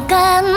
の